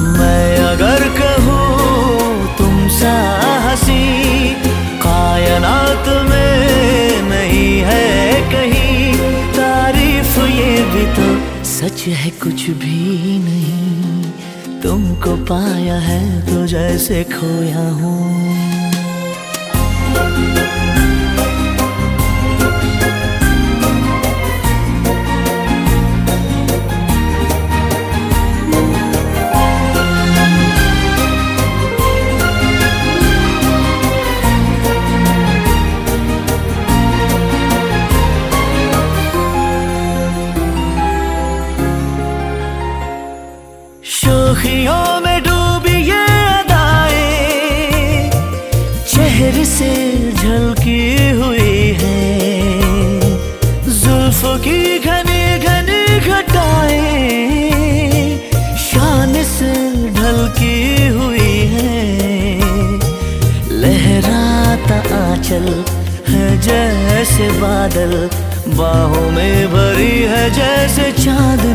मैं अगर कहूँ तुम सा हसी, कायनात में नहीं है कहीं, तारीफ़ ये भी तो सच है, कुछ भी नहीं। तुमको पाया है तो जैसे खोया हूँ। शोखियों में डूबी ये अदाएँ, चेहरे से झलकी हुई है। जुल्फ की घनी घनी घटाएँ, शान से ढलकी हुई है। लहराता आंचल है जैसे बादल, बाहों में भरी है जैसे चांदनी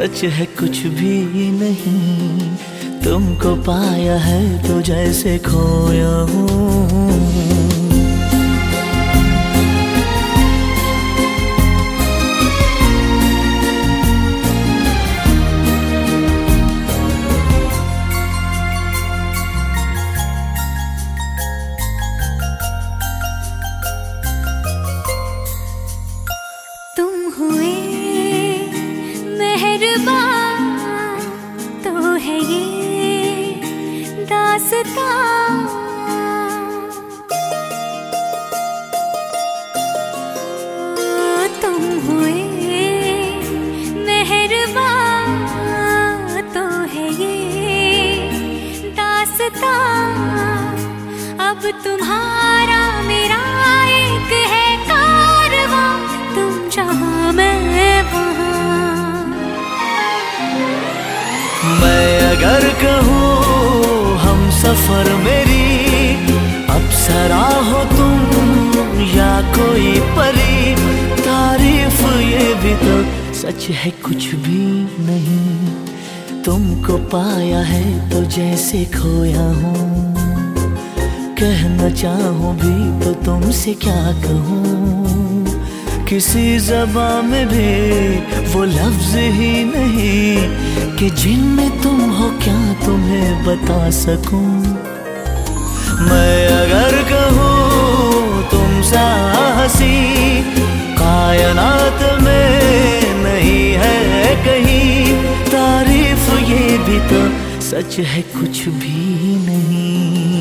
सच है कुछ भी नहीं। तुमको पाया है तो जैसे खोया हूँ। तो है ये दास्तां। तो है ये दास्तां। अब तुम्हारा मेरा एक है कारवां। तुम जहाँ मैं अगर कहूँ, हम सफ़र मेरी अप्सरा हो तुम या कोई परी, तारीफ़ ये भी तो सच है कुछ भी नहीं। तुमको पाया है तो जैसे खोया हूँ, कहना चाहूँ भी तो तुमसे क्या कहूँ। किसी जबान में भी वो लफ्ज ही नहीं कि जिनमें तुम हो क्या तुम्हें बता सकूँ? मैं अगर कहूँ तुम सा हसी, कायनात में नहीं है कहीं। तारीफ़ ये भी तो सच है, कुछ भी नहीं।